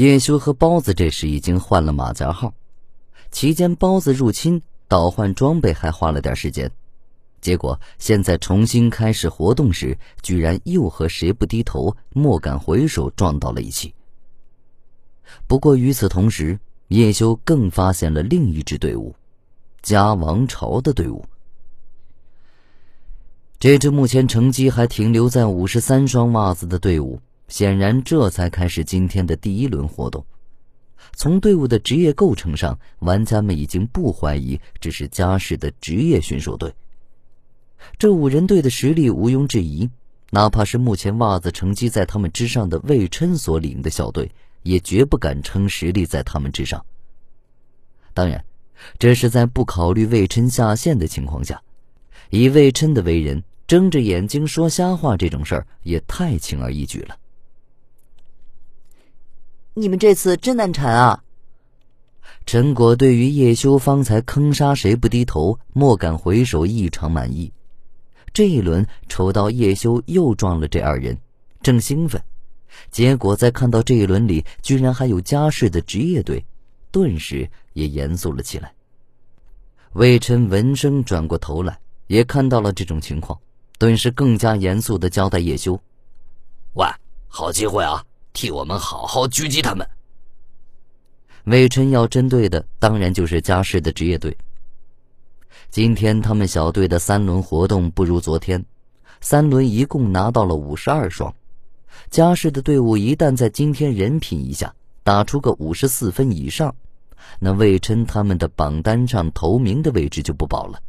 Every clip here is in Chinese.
叶修和包子这时已经换了马甲号，期间包子入侵倒换装备还花了点时间，结果现在重新开始活动时，居然又和谁不低头、莫敢回首撞到了一起。不过与此同时，叶修更发现了另一支队伍——嘉王朝的队伍。这支目前成绩还停留在五十三双袜子的队伍，显然这才开始今天的第一轮活动。从队伍的职业构成上，玩家们已经不怀疑这是嘉世的职业选手队。这五人队的实力毋庸置疑，哪怕是目前袜子成绩在他们之上的魏琛所领的小队。也绝不敢称实力在他们之上。当然，这是在不考虑魏琛下线的情况下。以魏琛的为人，睁着眼睛说瞎话这种事儿也太轻而易举了。你们这次真难缠啊！陈果对于叶修方才坑杀谁不低头，莫敢回首，异常满意。这一轮瞅到叶修又撞了这二人，正兴奋。结果在看到这一轮里居然还有家世的职业队，顿时也严肃了起来。魏琛闻声转过头来，也看到了这种情况，顿时更加严肃的交代叶修：“喂，好机会啊，替我们好好狙击他们。”魏琛要针对的当然就是家世的职业队。今天他们小队的三轮活动不如昨天，三轮一共拿到了五十二双。嘉世的队伍一旦在今天人品一下打出个五十四分以上，那魏琛他们的榜单上头名的位置就不保了。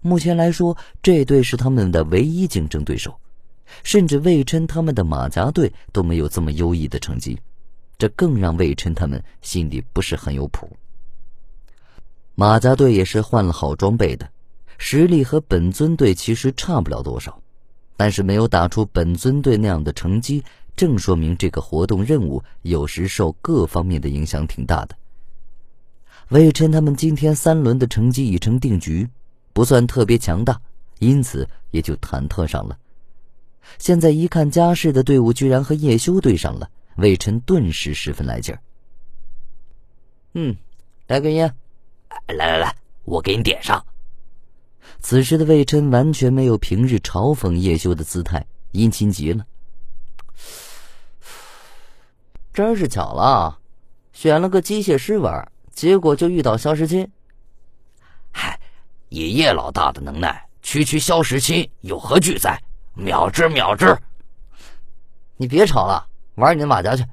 目前来说，这队是他们的唯一竞争对手，甚至魏琛他们的马甲队都没有这么优异的成绩，这更让魏琛他们心里不是很有谱。马甲队也是换了好装备的，实力和本尊队其实差不了多少。但是没有打出本尊队那样的成绩，正说明这个活动任务有时受各方面的影响挺大的。魏琛他们今天三轮的成绩已成定局，不算特别强大，因此也就忐忑上了。现在一看嘉世的队伍居然和叶修对上了，魏琛顿时十分来劲儿。嗯，来根烟，来来来，我给你点上。此时的魏琛完全没有平日嘲讽叶修的姿态，殷勤极了。真是巧了，选了个机械师玩，结果就遇到肖时钦。嗨，以叶老大的能耐，区区肖时钦有何惧哉？秒之秒之！你别吵了，玩你的马甲去。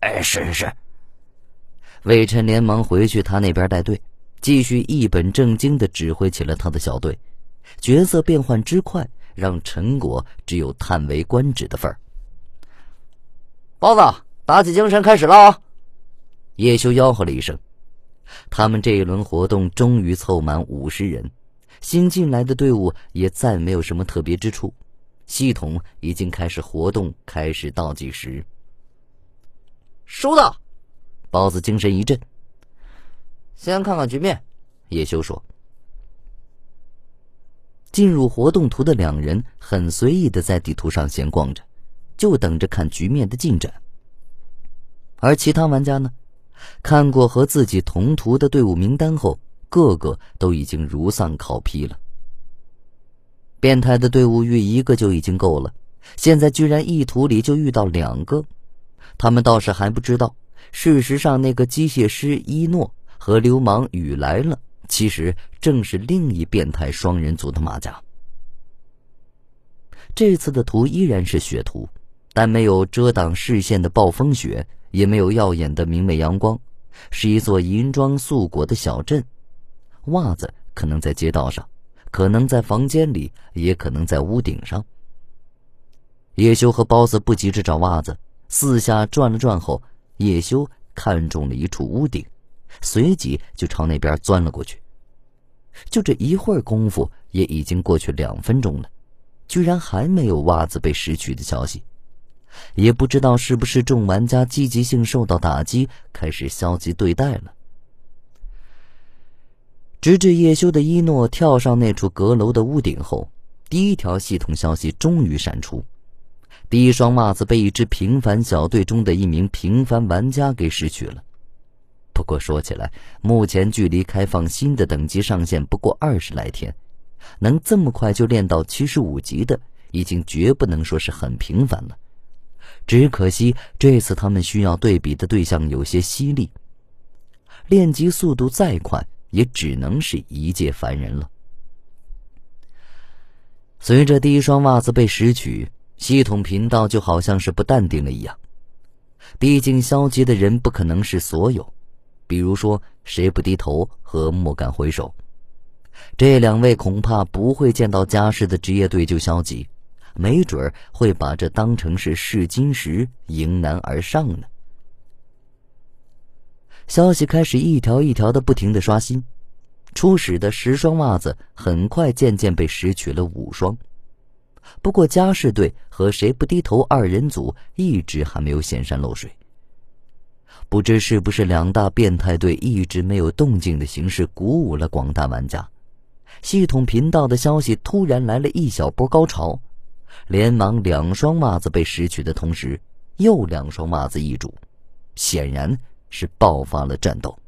哎，是是是。魏琛连忙回去他那边带队。继续一本正经的指挥起了他的小队，角色变换之快，让陈果只有叹为观止的份儿。包子，打起精神，开始了啊！叶修吆喝了一声。他们这一轮活动终于凑满五十人，新进来的队伍也再没有什么特别之处，系统已经开始活动，开始倒计时。收到！包子精神一振。先看看局面，叶修说。进入活动图的两人很随意的在地图上闲逛着，就等着看局面的进展。而其他玩家呢，看过和自己同图的队伍名单后，个个都已经如丧考妣了。变态的队伍遇一个就已经够了，现在居然一图里就遇到两个，他们倒是还不知道，事实上那个机械师伊诺。和流氓雨来了，其实正是另一变态双人组的马甲。这次的图依然是雪图，但没有遮挡视线的暴风雪，也没有耀眼的明媚阳光，是一座银装素裹的小镇。袜子可能在街道上，可能在房间里，也可能在屋顶上。叶修和包子不急着找袜子，四下转了转后，叶修看中了一处屋顶。随即就朝那边钻了过去。就这一会儿功夫，也已经过去两分钟了，居然还没有袜子被拾取的消息。也不知道是不是众玩家积极性受到打击，开始消极对待了。直至叶修的伊诺跳上那处阁楼的屋顶后，第一条系统消息终于闪出：第一双袜子被一支平凡小队中的一名平凡玩家给拾取了。不过说起来，目前距离开放新的等级上限不过二十来天，能这么快就练到七十五级的，已经绝不能说是很平凡了。只可惜这次他们需要对比的对象有些犀利，练级速度再快，也只能是一介凡人了。随着第一双袜子被拾取，系统频道就好像是不淡定了一样，毕竟消极的人不可能是所有。比如说，谁不低头和莫敢回首，这两位恐怕不会见到家世的职业队就消极，没准会把这当成是试金石，迎难而上呢。消息开始一条一条的不停的刷新，初始的十双袜子很快渐渐被拾取了五双，不过家世队和谁不低头二人组一直还没有显山露水。不知是不是两大变态队一直没有动静的形式鼓舞了广大玩家，系统频道的消息突然来了一小波高潮，连忙两双袜子被拾取的同时，又两双袜子易主，显然是爆发了战斗。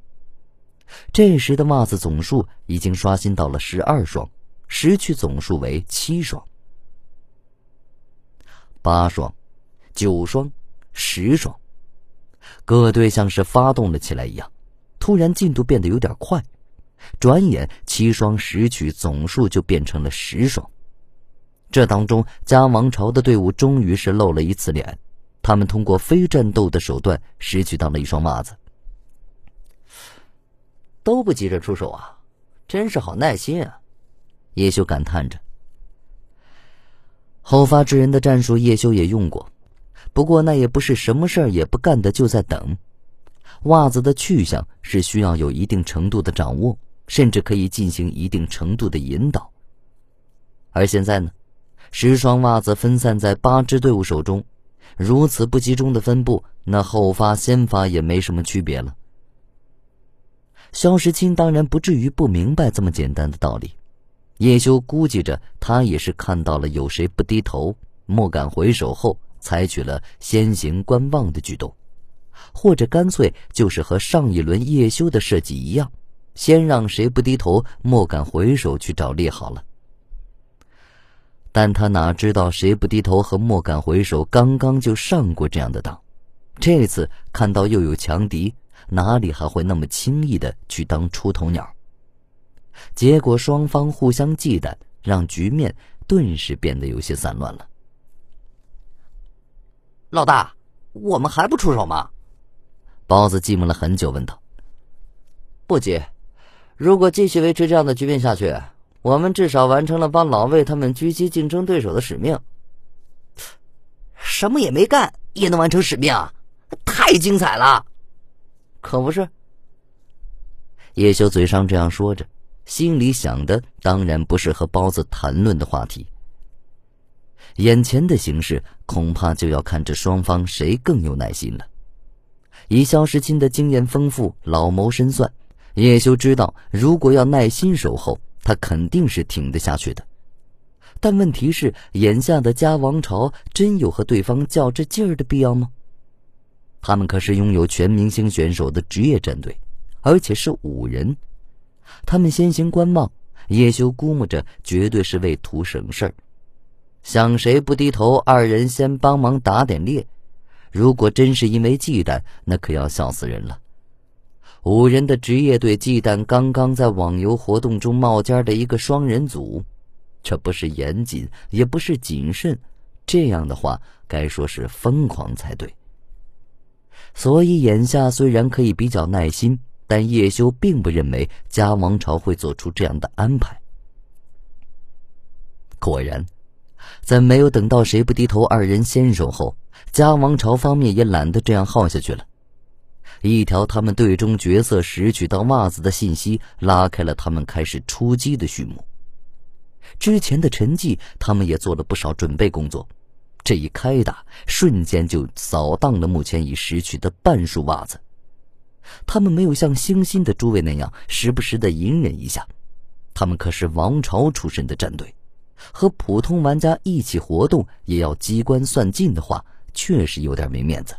这时的袜子总数已经刷新到了十二双，拾取总数为七双、八双、九双、十双。各队像是发动了起来一样，突然进度变得有点快，转眼七双拾取总数就变成了十双。这当中，加王朝的队伍终于是露了一次脸，他们通过非战斗的手段拾取到了一双袜子。都不急着出手啊，真是好耐心啊！叶修感叹着。后发制人的战术，叶修也用过。不过那也不是什么事儿也不干的，就在等。袜子的去向是需要有一定程度的掌握，甚至可以进行一定程度的引导。而现在呢，十双袜子分散在八支队伍手中，如此不集中的分布，那后发先发也没什么区别了。肖时钦当然不至于不明白这么简单的道理，叶修估计着他也是看到了有谁不低头，莫敢回首后。采取了先行观望的举动，或者干脆就是和上一轮叶修的设计一样，先让谁不低头，莫敢回首去找利好了。但他哪知道谁不低头和莫敢回首刚刚就上过这样的当，这次看到又有强敌，哪里还会那么轻易的去当出头鸟？结果双方互相忌惮，让局面顿时变得有些散乱了。老大，我们还不出手吗？包子寂寞了很久，问道：“不急，如果继续维持这样的局面下去，我们至少完成了帮老魏他们狙击竞争对手的使命。什么也没干也能完成使命，太精彩了！可不是。”叶修嘴上这样说着，心里想的当然不是和包子谈论的话题。眼前的形势恐怕就要看这双方谁更有耐心了。以肖时钦的经验丰富、老谋深算，叶修知道，如果要耐心守候，他肯定是挺得下去的。但问题是，眼下的家王朝真有和对方较这劲儿的必要吗？他们可是拥有全明星选手的职业战队，而且是五人。他们先行观望，叶修估摸着，绝对是为图省事儿。想谁不低头？二人先帮忙打点猎。如果真是因为忌惮，那可要笑死人了。五人的职业队忌惮刚刚在网游活动中冒尖的一个双人组，这不是严谨，也不是谨慎，这样的话该说是疯狂才对。所以眼下虽然可以比较耐心，但叶修并不认为家王朝会做出这样的安排。果然。在没有等到谁不低头二人先手后，家王朝方面也懒得这样耗下去了。一条他们队中角色拾取到袜子的信息，拉开了他们开始出击的序幕。之前的沉寂，他们也做了不少准备工作。这一开打，瞬间就扫荡了目前已拾取的半数袜子。他们没有像星星的诸位那样时不时的隐忍一下，他们可是王朝出身的战队。和普通玩家一起活动也要机关算尽的话，确实有点没面子。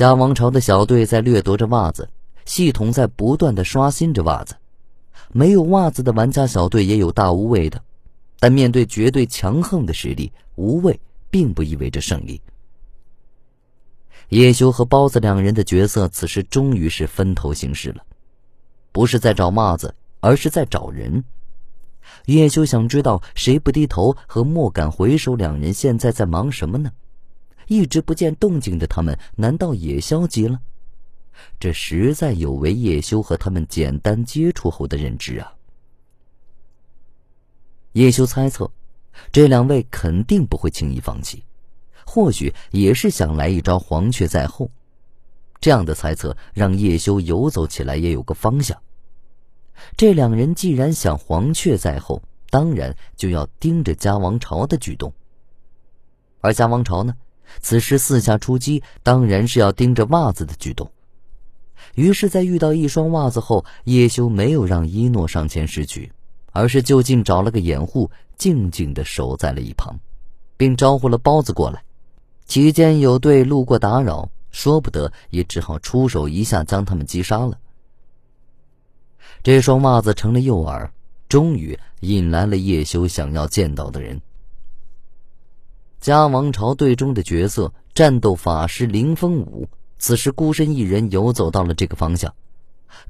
嘉王朝的小队在掠夺着袜子，系统在不断的刷新着袜子。没有袜子的玩家小队也有大无畏的，但面对绝对强横的实力，无畏并不意味着胜利。叶修和包子两人的角色此时终于是分头行事了，不是在找袜子，而是在找人。叶修想知道谁不低头和莫敢回首两人现在在忙什么呢？一直不见动静的他们，难道也消极了？这实在有违叶修和他们简单接触后的认知啊！叶修猜测，这两位肯定不会轻易放弃，或许也是想来一招黄雀在后。这样的猜测让叶修游走起来也有个方向。这两人既然想黄雀在后，当然就要盯着嘉王朝的举动。而嘉王朝呢？此时四下出击，当然是要盯着袜子的举动。于是，在遇到一双袜子后，叶修没有让一诺上前拾取，而是就近找了个掩护，静静的守在了一旁，并招呼了包子过来。期间有队路过打扰，说不得也只好出手一下将他们击杀了。这双袜子成了诱饵，终于引来了叶修想要见到的人。嘉王朝队中的角色战斗法师林风武，此时孤身一人游走到了这个方向，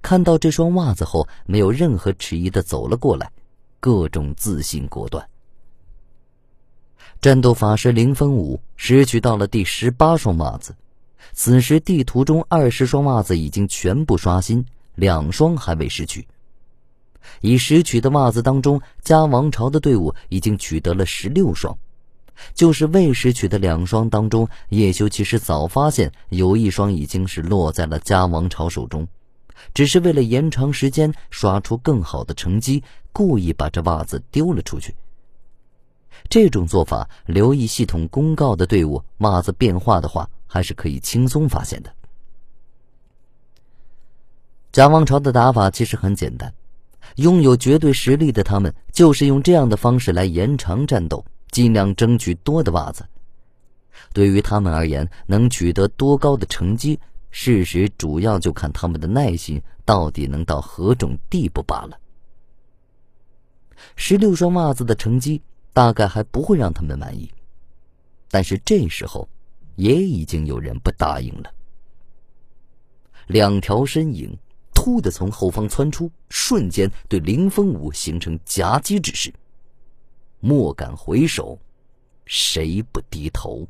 看到这双袜子后，没有任何迟疑的走了过来，各种自信果断。战斗法师林风武拾取到了第十八双袜子，此时地图中二十双袜子已经全部刷新，两双还未拾取。已拾取的袜子当中，嘉王朝的队伍已经取得了十六双。就是未拾取的两双当中，叶修其实早发现有一双已经是落在了嘉王朝手中，只是为了延长时间，刷出更好的成绩，故意把这袜子丢了出去。这种做法，留意系统公告的队伍袜子变化的话，还是可以轻松发现的。嘉王朝的打法其实很简单，拥有绝对实力的他们，就是用这样的方式来延长战斗。尽量争取多的袜子。对于他们而言，能取得多高的成绩，事实主要就看他们的耐心到底能到何种地步罢了。十六双袜子的成绩大概还不会让他们满意，但是这时候，也已经有人不答应了。两条身影突的从后方窜出，瞬间对林风武形成夹击之势。莫敢回首，谁不低头？